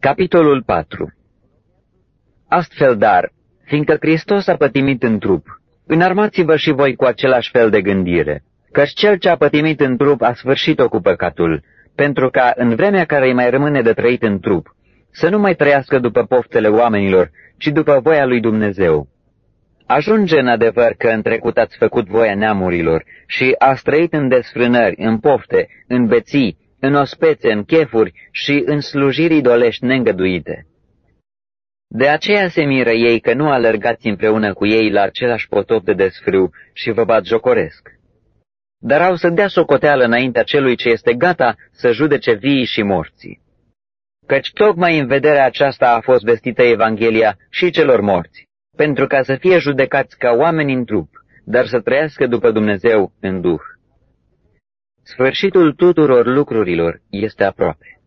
Capitolul 4 Astfel, dar, fiindcă Hristos a pătimit în trup, înarmați-vă și voi cu același fel de gândire, căci cel ce a pătimit în trup a sfârșit-o cu păcatul, pentru ca, în vremea care îi mai rămâne de trăit în trup, să nu mai trăiască după poftele oamenilor, ci după voia lui Dumnezeu. Ajunge în adevăr că în trecut ați făcut voia neamurilor și ați trăit în desfrânări, în pofte, în beții, în ospețe, în chefuri și în slujiri idolești neîngăduite. De aceea se miră ei că nu alergați împreună cu ei la același potop de desfrâu și vă bat jocoresc. Dar au să dea socoteală înaintea celui ce este gata să judece vii și morții. Căci tocmai în vederea aceasta a fost vestită Evanghelia și celor morți, pentru ca să fie judecați ca oameni în trup, dar să trăiască după Dumnezeu în duh. Sfârșitul tuturor lucrurilor este aproape.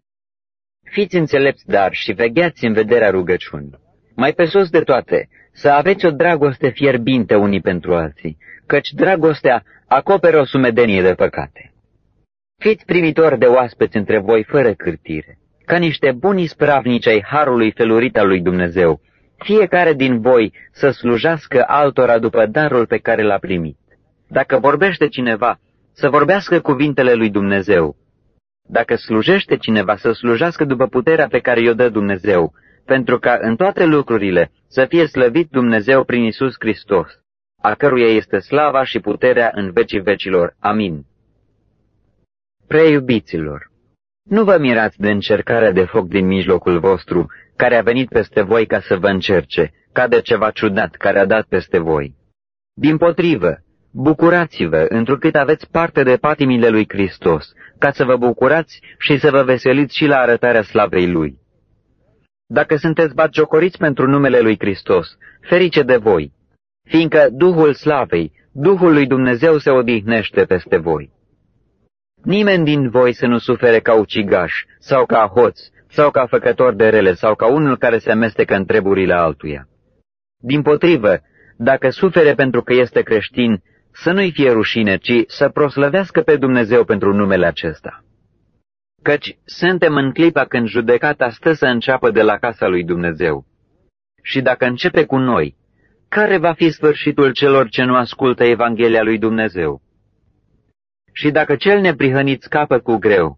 Fiți înțelepți, dar, și vegheați în vederea rugăciunii. Mai pe sus de toate, să aveți o dragoste fierbinte unii pentru alții, căci dragostea acoperă o sumedenie de păcate. Fiți primitori de oaspeți între voi fără cârtire, ca niște buni spravnici ai harului felurit al lui Dumnezeu, fiecare din voi să slujească altora după darul pe care l-a primit. Dacă vorbește cineva, să vorbească cuvintele lui Dumnezeu. Dacă slujește cineva, să slujească după puterea pe care i-o dă Dumnezeu, pentru ca în toate lucrurile să fie slăvit Dumnezeu prin Isus Hristos, a căruia este slava și puterea în vecii vecilor. Amin. Preiubiților, nu vă mirați de încercarea de foc din mijlocul vostru, care a venit peste voi ca să vă încerce, ca de ceva ciudat care a dat peste voi. Din potrivă, bucurați-vă, întrucât aveți parte de patimile lui Hristos, ca să vă bucurați și să vă veseliți și la arătarea slavei Lui. Dacă sunteți batjocoriți pentru numele Lui Hristos, ferice de voi, fiindcă Duhul Slavei, Duhul lui Dumnezeu se odihnește peste voi. Nimeni din voi să nu sufere ca ucigaș, sau ca hoț, sau ca făcător de rele, sau ca unul care se amestecă în treburile altuia. Din potrivă, dacă sufere pentru că este creștin, să nu-i fie rușine, ci să proslăvească pe Dumnezeu pentru numele acesta. Căci suntem în clipa când judecata stă să înceapă de la casa lui Dumnezeu. Și dacă începe cu noi, care va fi sfârșitul celor ce nu ascultă Evanghelia lui Dumnezeu? Și dacă cel neprihănit scapă cu greu,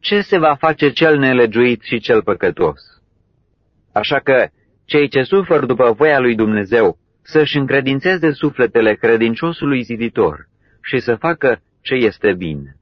ce se va face cel nelegiuit și cel păcătos? Așa că, cei ce sufer după voia lui Dumnezeu, să-și încredințeze sufletele credinciosului ziditor și să facă ce este bine.